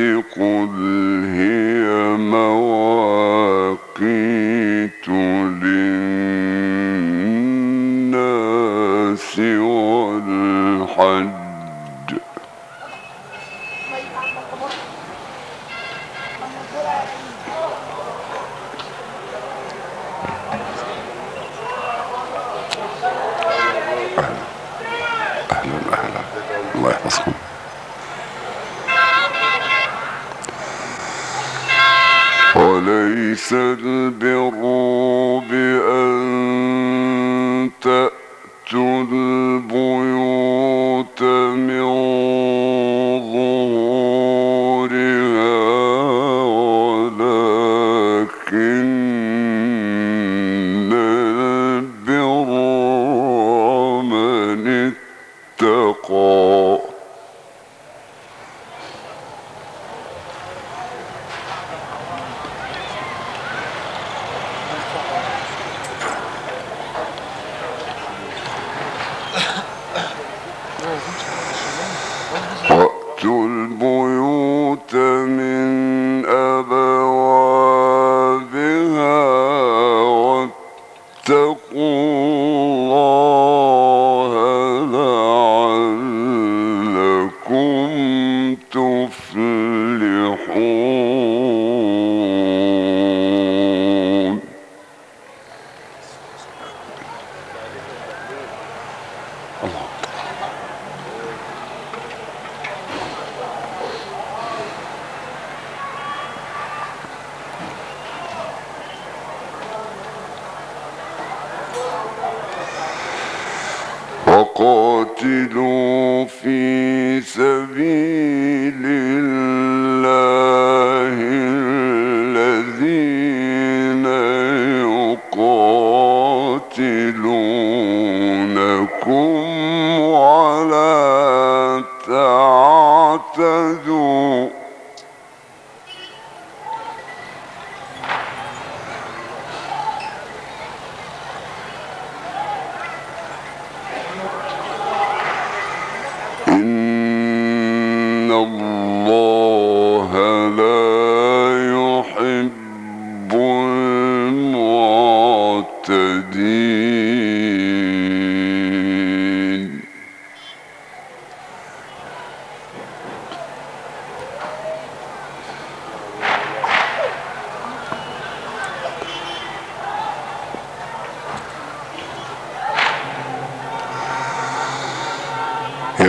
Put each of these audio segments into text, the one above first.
قل هي موعد وقاتلوا في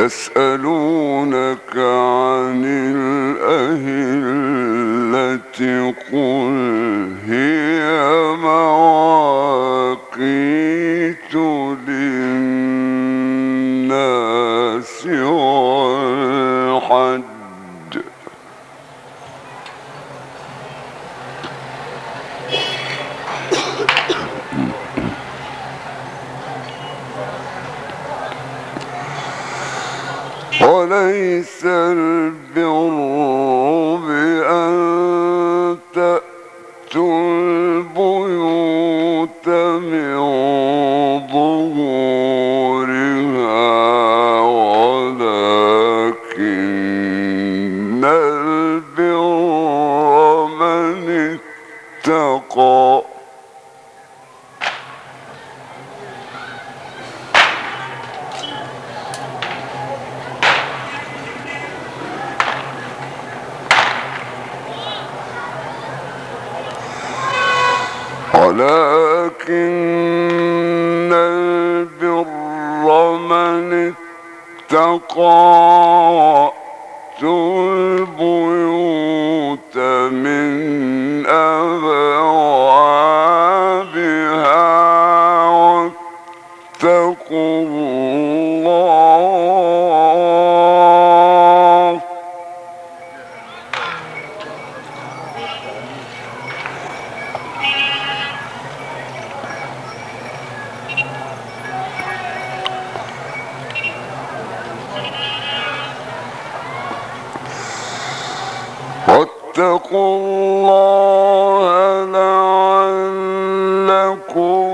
يسألونك عن ال... کو ولكن البر من اتقى. واتقوا الله لعلكم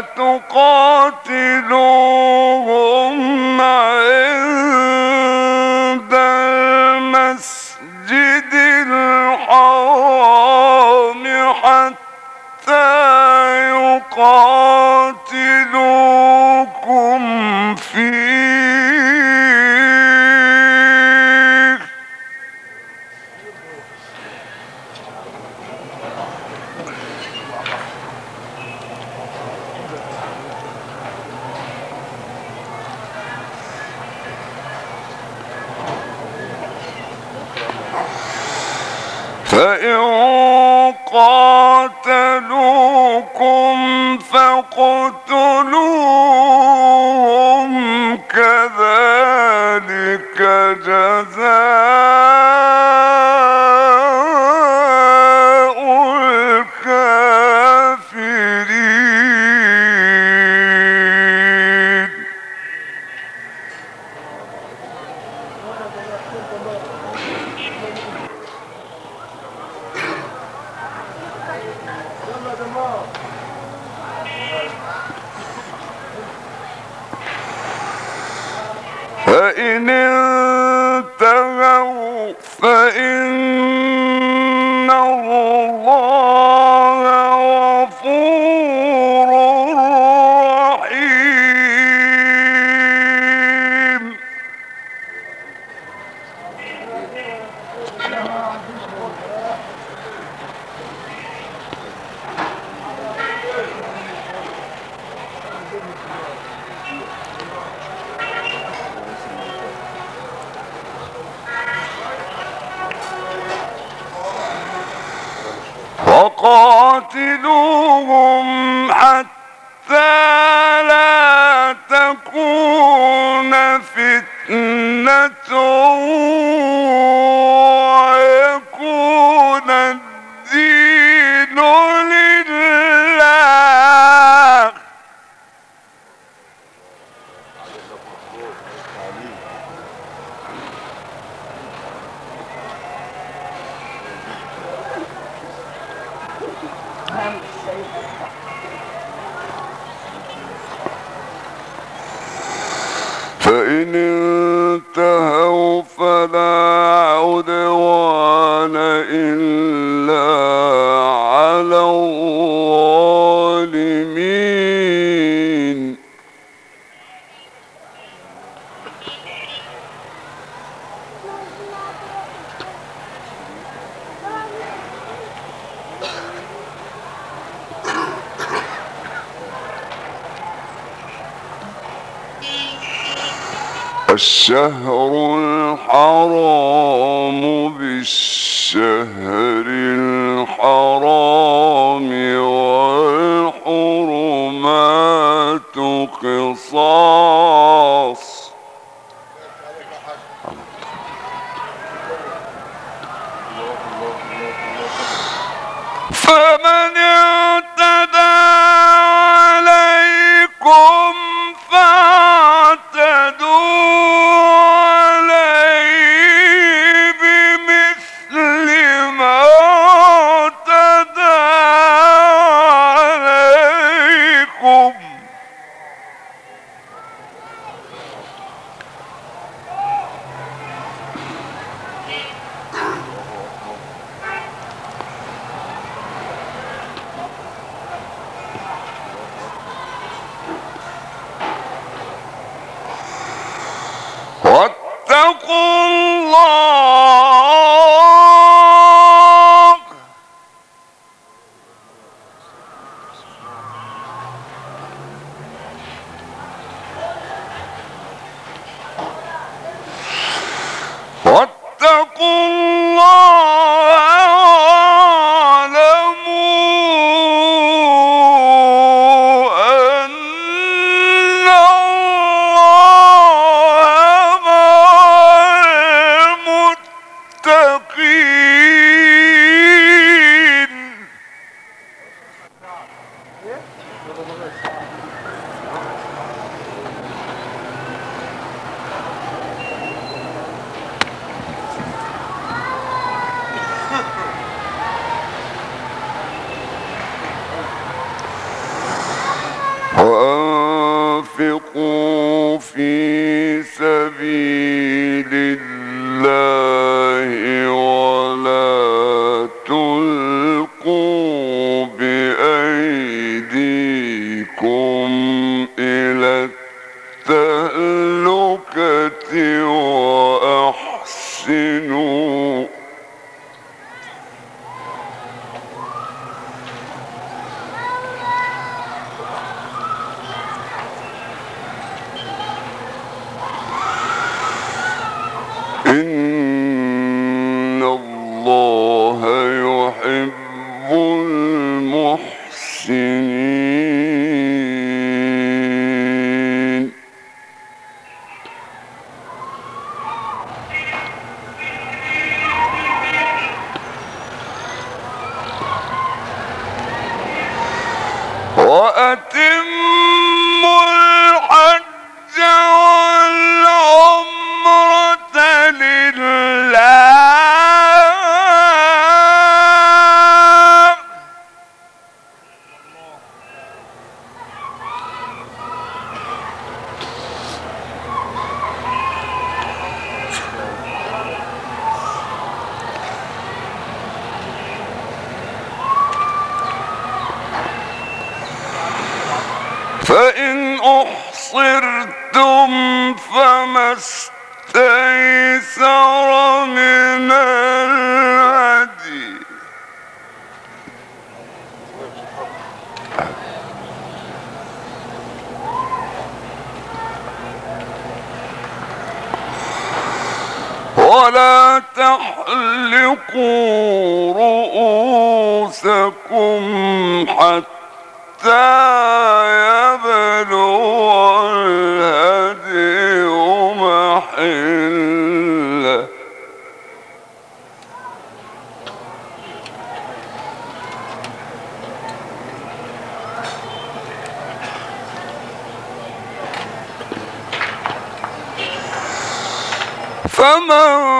تقاتل فإن فإن والشهر الحرام بالشهر الحرام والحرمات قصاص فمن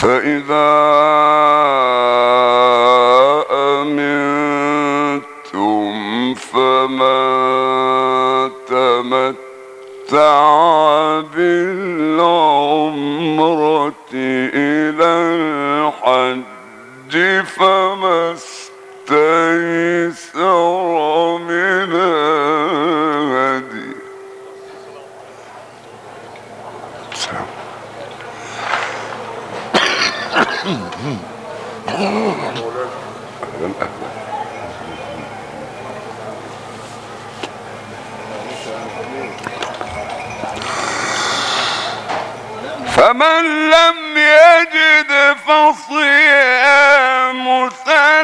فإذا فمن لم يجد فصيام ثلاث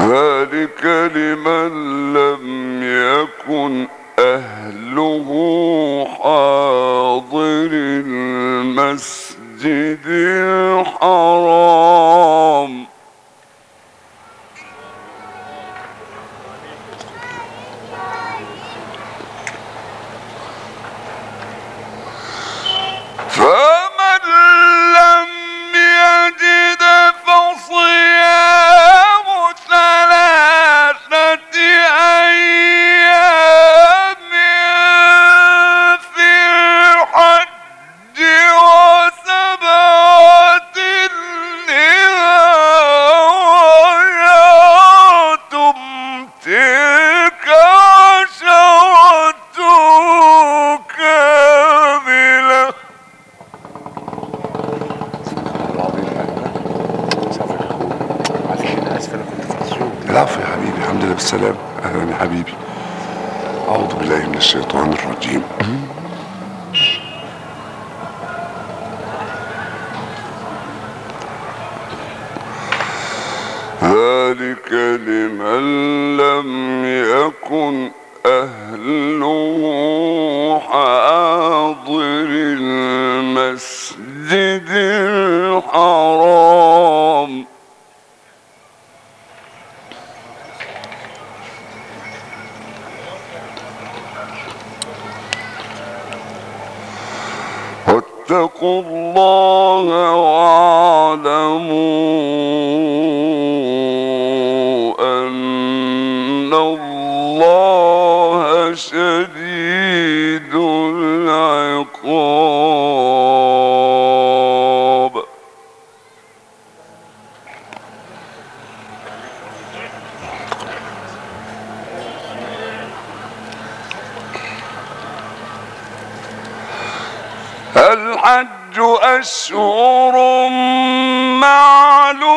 ذلك لمن لم يكن أهله حاضر المسجد الحرام. السلام. اهلا يا حبيبي. اعوذ بالله من الشيطان الرجيم. ذلك لمن لم وأشهر معلومات.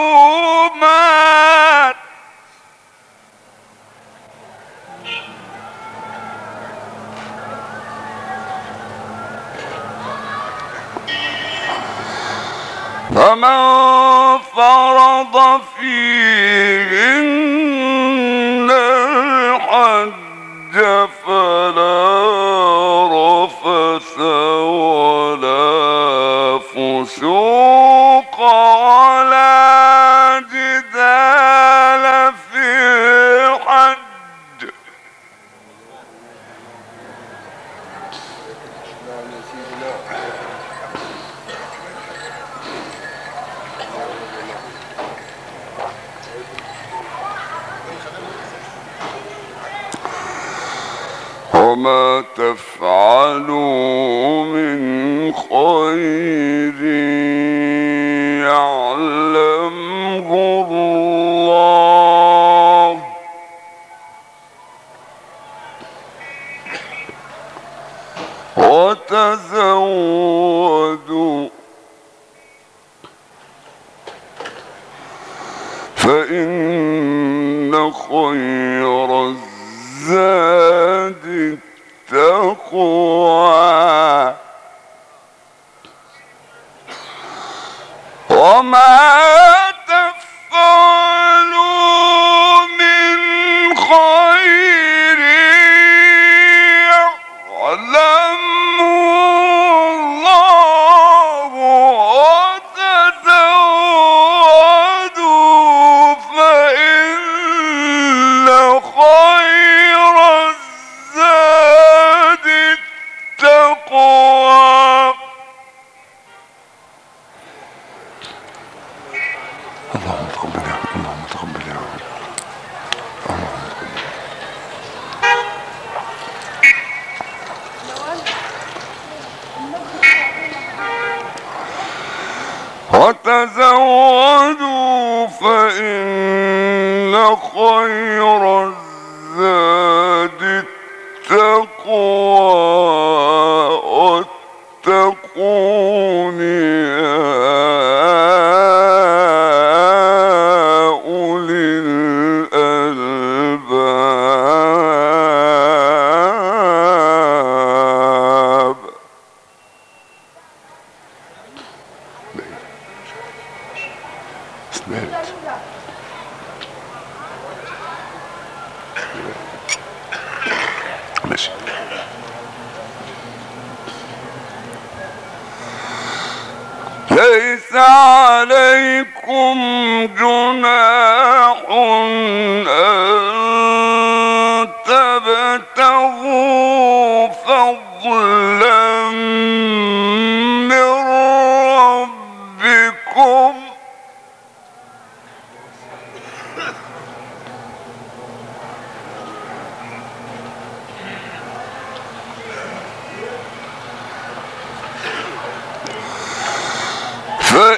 فمن فرض فيهن الحج وما تفعلوا من خير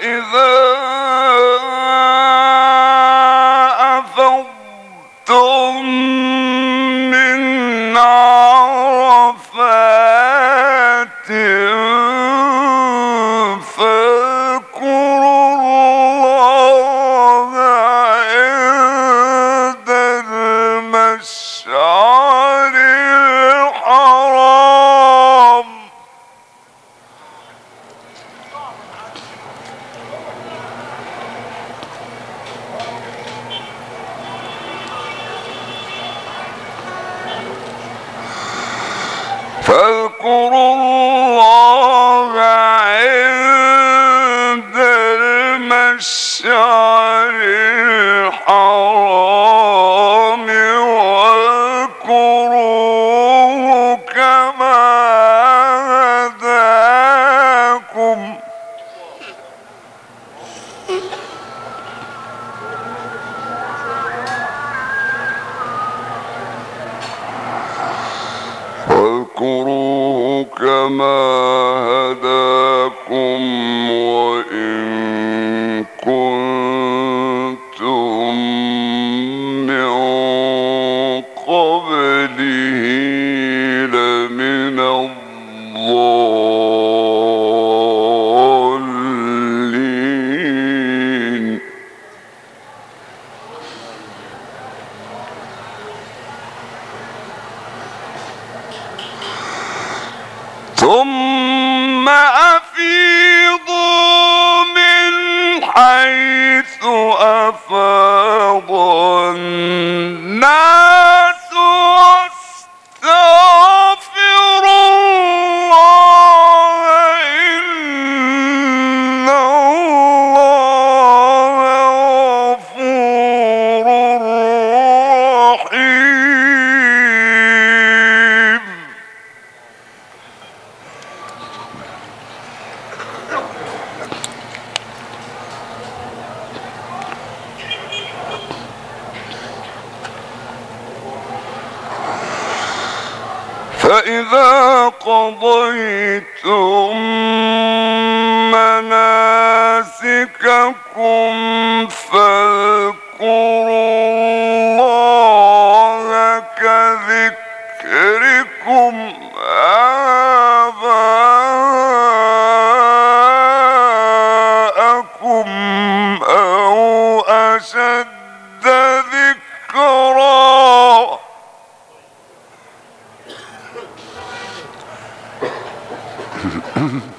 إذا ہوں ہوں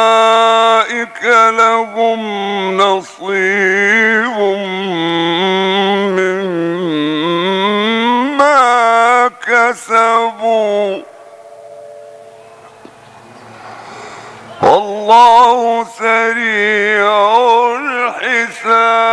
أولئك لهم نصيب مما كسبوا والله سريع الحساب